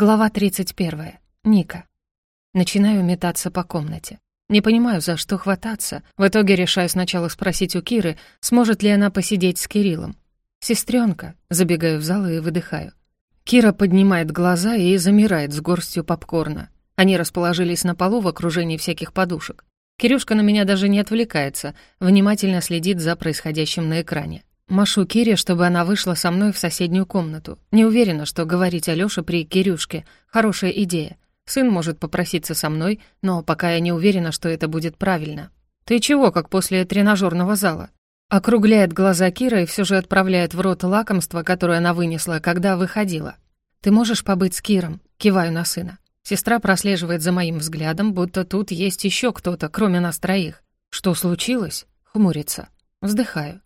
Глава 31. Ника. Начинаю метаться по комнате. Не понимаю, за что хвататься. В итоге решаю сначала спросить у Киры, сможет ли она посидеть с Кириллом. «Сестрёнка», забегаю в зал и выдыхаю. Кира поднимает глаза и замирает с горстью попкорна. Они расположились на полу в окружении всяких подушек. Кирюшка на меня даже не отвлекается, внимательно следит за происходящим на экране. Машу Кире, чтобы она вышла со мной в соседнюю комнату. Не уверена, что говорить Алёше при Кирюшке — хорошая идея. Сын может попроситься со мной, но пока я не уверена, что это будет правильно. «Ты чего, как после тренажерного зала?» Округляет глаза Кира и все же отправляет в рот лакомство, которое она вынесла, когда выходила. «Ты можешь побыть с Киром?» Киваю на сына. Сестра прослеживает за моим взглядом, будто тут есть еще кто-то, кроме нас троих. «Что случилось?» Хмурится. Вздыхаю.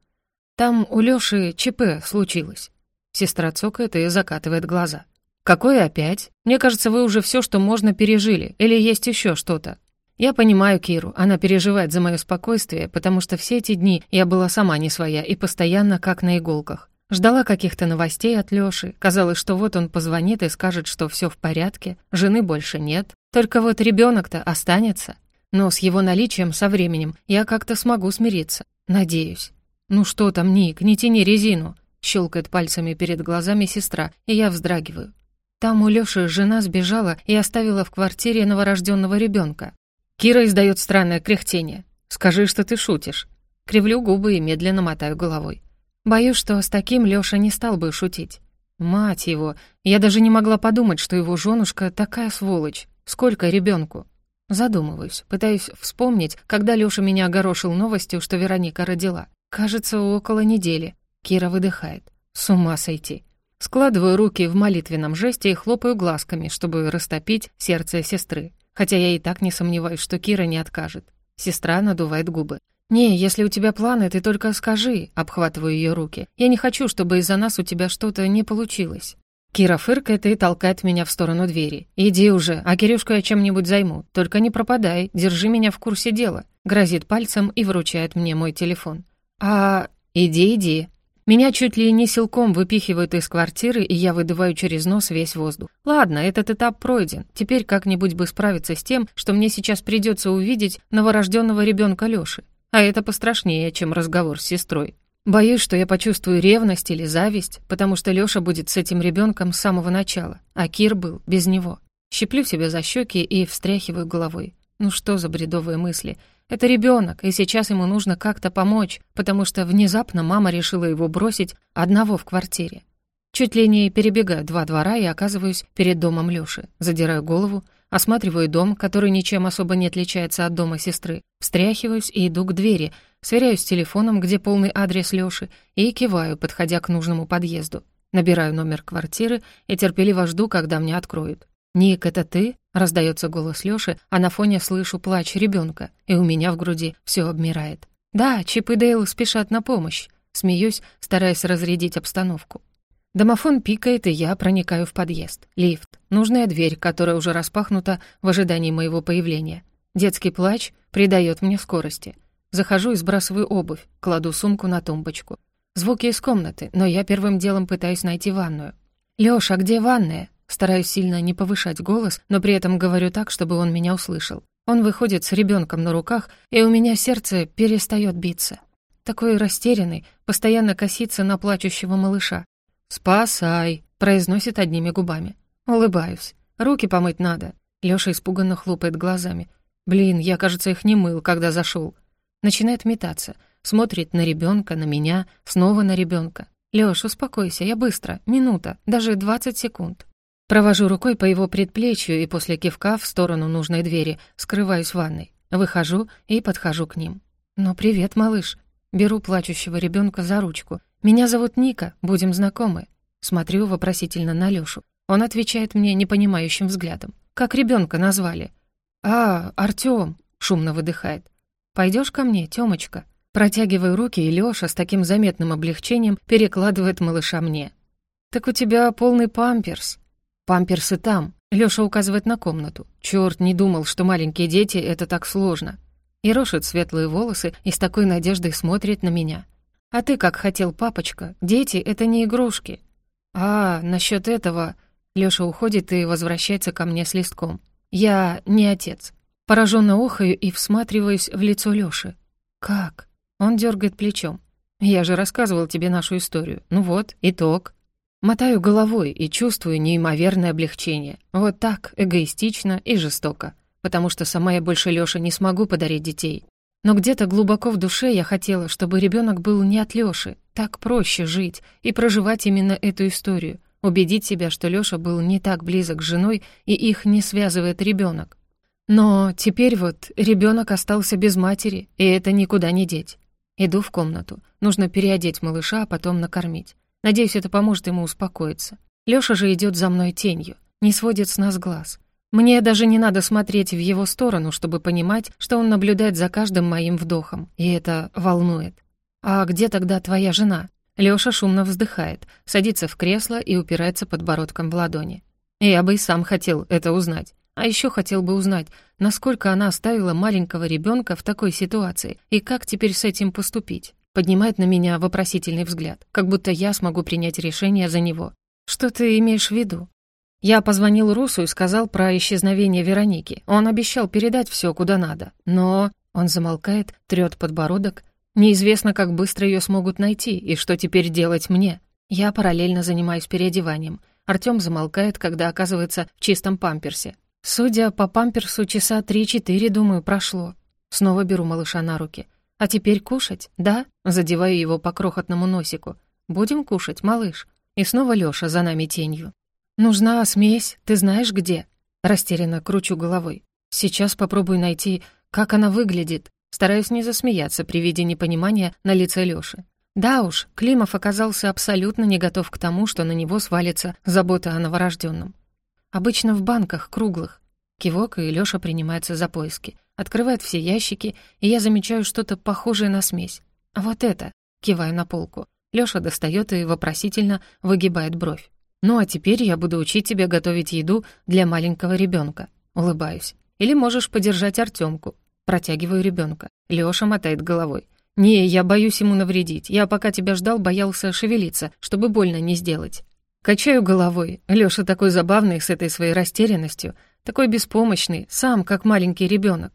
Там у Лёши ЧП случилось». Сестра цокает и закатывает глаза. «Какое опять? Мне кажется, вы уже все, что можно, пережили. Или есть еще что-то?» Я понимаю Киру, она переживает за мое спокойствие, потому что все эти дни я была сама не своя и постоянно как на иголках. Ждала каких-то новостей от Лёши. Казалось, что вот он позвонит и скажет, что все в порядке, жены больше нет. Только вот ребенок то останется. Но с его наличием со временем я как-то смогу смириться. Надеюсь. «Ну что там, Ник, не тяни резину!» Щелкает пальцами перед глазами сестра, и я вздрагиваю. Там у Лёши жена сбежала и оставила в квартире новорожденного ребенка. Кира издает странное кряхтение. «Скажи, что ты шутишь». Кривлю губы и медленно мотаю головой. Боюсь, что с таким Лёша не стал бы шутить. Мать его, я даже не могла подумать, что его женушка такая сволочь. Сколько ребенку? Задумываюсь, пытаюсь вспомнить, когда Лёша меня огорошил новостью, что Вероника родила. Кажется, около недели. Кира выдыхает. С ума сойти. Складываю руки в молитвенном жесте и хлопаю глазками, чтобы растопить сердце сестры. Хотя я и так не сомневаюсь, что Кира не откажет. Сестра надувает губы. «Не, если у тебя планы, ты только скажи», — обхватываю ее руки. «Я не хочу, чтобы из-за нас у тебя что-то не получилось». Кира фыркает и толкает меня в сторону двери. «Иди уже, а Кирюшку я чем-нибудь займу. Только не пропадай, держи меня в курсе дела». Грозит пальцем и вручает мне мой телефон. «А... иди, иди». Меня чуть ли не силком выпихивают из квартиры, и я выдуваю через нос весь воздух. Ладно, этот этап пройден. Теперь как-нибудь бы справиться с тем, что мне сейчас придется увидеть новорожденного ребенка Лёши. А это пострашнее, чем разговор с сестрой. Боюсь, что я почувствую ревность или зависть, потому что Лёша будет с этим ребенком с самого начала, а Кир был без него. Щиплю себя за щеки и встряхиваю головой. Ну что за бредовые мысли? Это ребенок, и сейчас ему нужно как-то помочь, потому что внезапно мама решила его бросить одного в квартире. Чуть ли не перебегаю два двора и оказываюсь перед домом Лёши. Задираю голову, осматриваю дом, который ничем особо не отличается от дома сестры, встряхиваюсь и иду к двери, сверяюсь с телефоном, где полный адрес Лёши, и киваю, подходя к нужному подъезду. Набираю номер квартиры и терпеливо жду, когда мне откроют. «Ник, это ты?» — раздается голос Лёши, а на фоне слышу плач ребенка, и у меня в груди все обмирает. «Да, Чип и Дейл спешат на помощь», — смеюсь, стараясь разрядить обстановку. Домофон пикает, и я проникаю в подъезд. Лифт. Нужная дверь, которая уже распахнута в ожидании моего появления. Детский плач придает мне скорости. Захожу и сбрасываю обувь, кладу сумку на тумбочку. Звуки из комнаты, но я первым делом пытаюсь найти ванную. «Лёша, где ванная?» Стараюсь сильно не повышать голос, но при этом говорю так, чтобы он меня услышал. Он выходит с ребенком на руках, и у меня сердце перестает биться. Такой растерянный, постоянно косится на плачущего малыша. «Спасай!» — произносит одними губами. Улыбаюсь. «Руки помыть надо». Лёша испуганно хлопает глазами. «Блин, я, кажется, их не мыл, когда зашел. Начинает метаться. Смотрит на ребенка, на меня, снова на ребенка. «Лёш, успокойся, я быстро. Минута, даже двадцать секунд». Провожу рукой по его предплечью и после кивка в сторону нужной двери скрываюсь в ванной. Выхожу и подхожу к ним. «Ну, привет, малыш». Беру плачущего ребенка за ручку. «Меня зовут Ника, будем знакомы». Смотрю вопросительно на Лёшу. Он отвечает мне непонимающим взглядом. «Как ребенка назвали?» «А, Артём», — шумно выдыхает. Пойдешь ко мне, Тёмочка?» Протягиваю руки, и Лёша с таким заметным облегчением перекладывает малыша мне. «Так у тебя полный памперс», «Памперсы там», — Лёша указывает на комнату. Чёрт, не думал, что маленькие дети — это так сложно. И рошит светлые волосы и с такой надеждой смотрит на меня. «А ты как хотел, папочка? Дети — это не игрушки». «А, насчёт этого...» Лёша уходит и возвращается ко мне с листком. Я не отец. Пораженно охаю и всматриваюсь в лицо Лёши. «Как?» Он дергает плечом. «Я же рассказывал тебе нашу историю. Ну вот, итог». Мотаю головой и чувствую неимоверное облегчение. Вот так, эгоистично и жестоко. Потому что сама я больше Лёше не смогу подарить детей. Но где-то глубоко в душе я хотела, чтобы ребенок был не от Лёши. Так проще жить и проживать именно эту историю. Убедить себя, что Лёша был не так близок с женой, и их не связывает ребенок. Но теперь вот ребенок остался без матери, и это никуда не деть. Иду в комнату. Нужно переодеть малыша, а потом накормить. Надеюсь, это поможет ему успокоиться. Лёша же идёт за мной тенью, не сводит с нас глаз. Мне даже не надо смотреть в его сторону, чтобы понимать, что он наблюдает за каждым моим вдохом, и это волнует. «А где тогда твоя жена?» Лёша шумно вздыхает, садится в кресло и упирается подбородком в ладони. Я бы и сам хотел это узнать. А ещё хотел бы узнать, насколько она оставила маленького ребёнка в такой ситуации и как теперь с этим поступить. Поднимает на меня вопросительный взгляд, как будто я смогу принять решение за него. Что ты имеешь в виду? Я позвонил Русу и сказал про исчезновение Вероники. Он обещал передать все куда надо. Но... Он замолкает, трёт подбородок. Неизвестно, как быстро ее смогут найти и что теперь делать мне. Я параллельно занимаюсь переодеванием. Артём замолкает, когда оказывается в чистом памперсе. Судя по памперсу, часа три-четыре, думаю, прошло. Снова беру малыша на руки. А теперь кушать, да? Задеваю его по крохотному носику. Будем кушать, малыш. И снова Лёша за нами тенью. «Нужна смесь, ты знаешь где?» Растерянно кручу головой. «Сейчас попробую найти, как она выглядит». Стараюсь не засмеяться при виде непонимания на лице Лёши. Да уж, Климов оказался абсолютно не готов к тому, что на него свалится забота о новорожденном. Обычно в банках круглых. Кивок, и Лёша принимается за поиски. Открывает все ящики, и я замечаю что-то похожее на смесь. Вот это, киваю на полку. Лёша достает и вопросительно выгибает бровь. «Ну а теперь я буду учить тебя готовить еду для маленького ребенка. Улыбаюсь. «Или можешь подержать Артемку. Протягиваю ребенка. Лёша мотает головой. «Не, я боюсь ему навредить. Я пока тебя ждал, боялся шевелиться, чтобы больно не сделать». Качаю головой. Лёша такой забавный с этой своей растерянностью, такой беспомощный, сам как маленький ребенок.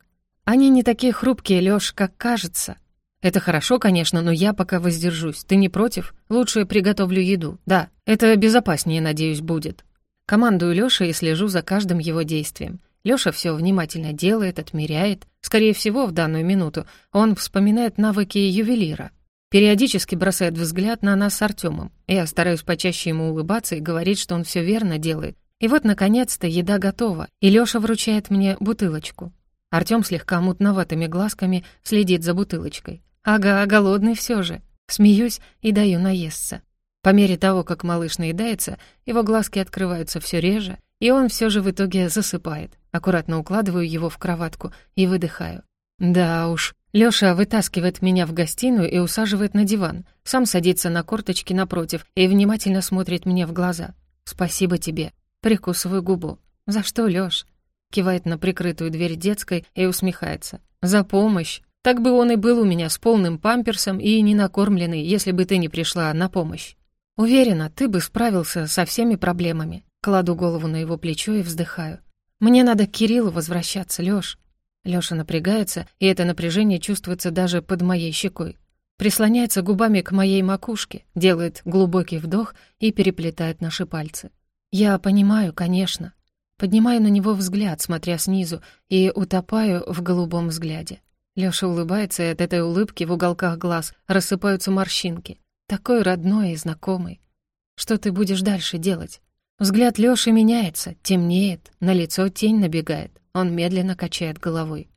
Они не такие хрупкие, Лёш, как кажется. «Это хорошо, конечно, но я пока воздержусь. Ты не против? Лучше приготовлю еду. Да, это безопаснее, надеюсь, будет». Командую Лёше и слежу за каждым его действием. Лёша всё внимательно делает, отмеряет. Скорее всего, в данную минуту он вспоминает навыки ювелира. Периодически бросает взгляд на нас с Артёмом. Я стараюсь почаще ему улыбаться и говорить, что он всё верно делает. И вот, наконец-то, еда готова, и Лёша вручает мне бутылочку. Артём слегка мутноватыми глазками следит за бутылочкой. Ага, голодный все же. Смеюсь и даю наесться. По мере того, как малыш наедается, его глазки открываются все реже, и он все же в итоге засыпает. Аккуратно укладываю его в кроватку и выдыхаю. Да уж. Лёша вытаскивает меня в гостиную и усаживает на диван. Сам садится на корточки напротив и внимательно смотрит мне в глаза. «Спасибо тебе». Прикусываю губу. «За что, Лёш?» Кивает на прикрытую дверь детской и усмехается. «За помощь». Так бы он и был у меня с полным памперсом и не накормленный, если бы ты не пришла на помощь. Уверена, ты бы справился со всеми проблемами. Кладу голову на его плечо и вздыхаю. Мне надо к Кириллу возвращаться, Лёш. Лёша напрягается, и это напряжение чувствуется даже под моей щекой. Прислоняется губами к моей макушке, делает глубокий вдох и переплетает наши пальцы. Я понимаю, конечно. Поднимаю на него взгляд, смотря снизу, и утопаю в голубом взгляде. Лёша улыбается, и от этой улыбки в уголках глаз рассыпаются морщинки. Такой родной и знакомый. Что ты будешь дальше делать? Взгляд Лёши меняется, темнеет, на лицо тень набегает. Он медленно качает головой.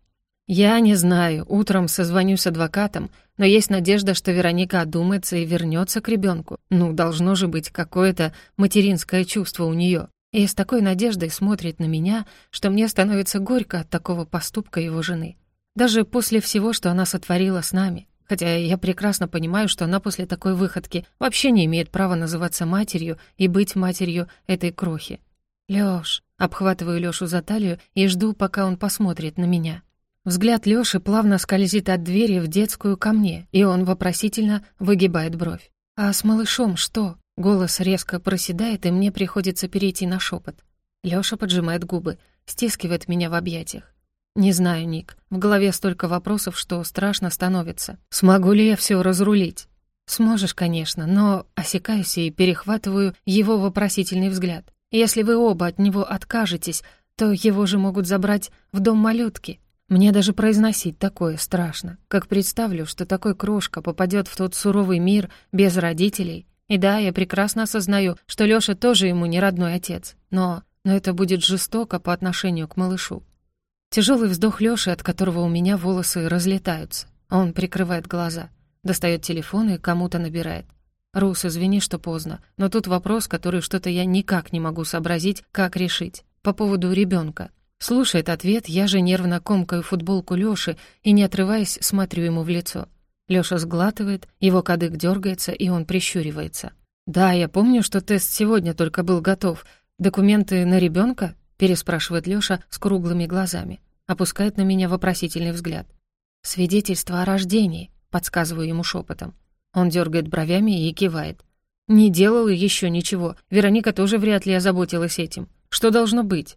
«Я не знаю, утром созвонюсь с адвокатом, но есть надежда, что Вероника одумается и вернется к ребенку. Ну, должно же быть какое-то материнское чувство у нее. И с такой надеждой смотрит на меня, что мне становится горько от такого поступка его жены. Даже после всего, что она сотворила с нами. Хотя я прекрасно понимаю, что она после такой выходки вообще не имеет права называться матерью и быть матерью этой крохи. Лёш, обхватываю Лёшу за талию и жду, пока он посмотрит на меня. Взгляд Лёши плавно скользит от двери в детскую ко мне, и он вопросительно выгибает бровь. «А с малышом что?» Голос резко проседает, и мне приходится перейти на шепот. Лёша поджимает губы, стискивает меня в объятиях. Не знаю, Ник. В голове столько вопросов, что страшно становится. Смогу ли я все разрулить? Сможешь, конечно, но осекаюсь и перехватываю его вопросительный взгляд. Если вы оба от него откажетесь, то его же могут забрать в дом малютки. Мне даже произносить такое страшно. Как представлю, что такой крошка попадет в тот суровый мир без родителей. И да, я прекрасно осознаю, что Лёша тоже ему не родной отец. Но, но это будет жестоко по отношению к малышу. Тяжелый вздох Лёши, от которого у меня волосы разлетаются. Он прикрывает глаза, достает телефон и кому-то набирает. «Рус, извини, что поздно, но тут вопрос, который что-то я никак не могу сообразить, как решить. По поводу ребенка. Слушает ответ, я же нервно комкаю футболку Лёши и, не отрываясь, смотрю ему в лицо. Лёша сглатывает, его кадык дергается, и он прищуривается. «Да, я помню, что тест сегодня только был готов. Документы на ребенка? переспрашивает Лёша с круглыми глазами. Опускает на меня вопросительный взгляд. «Свидетельство о рождении», — подсказываю ему шепотом. Он дергает бровями и кивает. «Не делала еще ничего. Вероника тоже вряд ли озаботилась этим. Что должно быть?»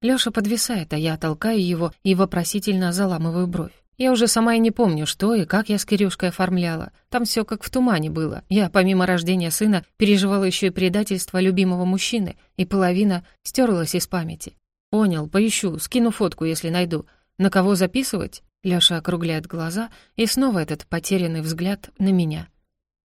Лёша подвисает, а я толкаю его и вопросительно заламываю бровь. Я уже сама и не помню, что и как я с Кирюшкой оформляла. Там все как в тумане было. Я, помимо рождения сына, переживала еще и предательство любимого мужчины, и половина стерлась из памяти. Понял, поищу, скину фотку, если найду. На кого записывать? Лёша округляет глаза, и снова этот потерянный взгляд на меня.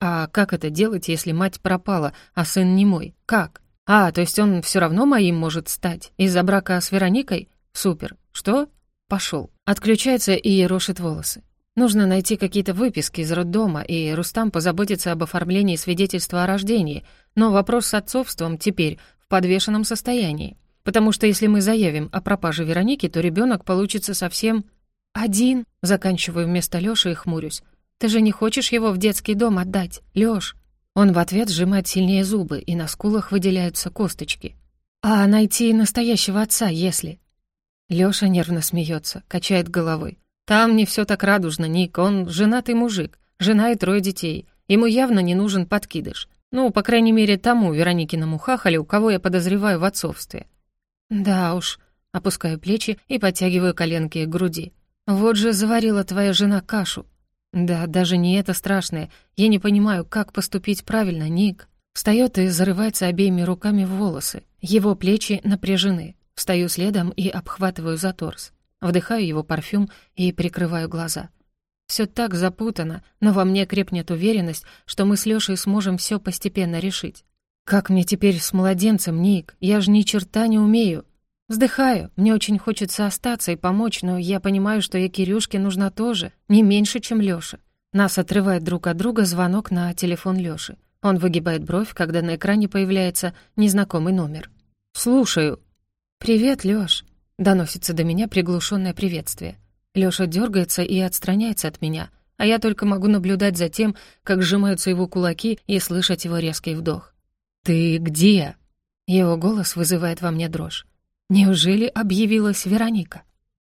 А как это делать, если мать пропала, а сын не мой? Как? А, то есть он все равно моим может стать? Из-за брака с Вероникой? Супер. Что? Пошел. Отключается и ерошит волосы. Нужно найти какие-то выписки из роддома, и Рустам позаботится об оформлении свидетельства о рождении, но вопрос с отцовством теперь в подвешенном состоянии. Потому что если мы заявим о пропаже Вероники, то ребенок получится совсем... «Один», — заканчиваю вместо Лёши и хмурюсь. «Ты же не хочешь его в детский дом отдать, Лёш?» Он в ответ сжимает сильнее зубы, и на скулах выделяются косточки. «А найти настоящего отца, если...» Лёша нервно смеется, качает головой. «Там не все так радужно, Ник, он женатый мужик, жена и трое детей. Ему явно не нужен подкидыш. Ну, по крайней мере, тому Вероникиному хахалю, кого я подозреваю в отцовстве». «Да уж», — опускаю плечи и подтягиваю коленки к груди. «Вот же заварила твоя жена кашу». «Да, даже не это страшное. Я не понимаю, как поступить правильно, Ник». Встаёт и зарывается обеими руками в волосы. Его плечи напряжены. Встаю следом и обхватываю за торс. Вдыхаю его парфюм и прикрываю глаза. Все так запутано, но во мне крепнет уверенность, что мы с Лёшей сможем все постепенно решить. Как мне теперь с младенцем, Ник? Я же ни черта не умею. Вздыхаю, мне очень хочется остаться и помочь, но я понимаю, что я Кирюшке нужна тоже, не меньше, чем Лёша. Нас отрывает друг от друга звонок на телефон Лёши. Он выгибает бровь, когда на экране появляется незнакомый номер. «Слушаю», «Привет, Лёш!» — доносится до меня приглушенное приветствие. Лёша дергается и отстраняется от меня, а я только могу наблюдать за тем, как сжимаются его кулаки и слышать его резкий вдох. «Ты где?» Его голос вызывает во мне дрожь. «Неужели объявилась Вероника?»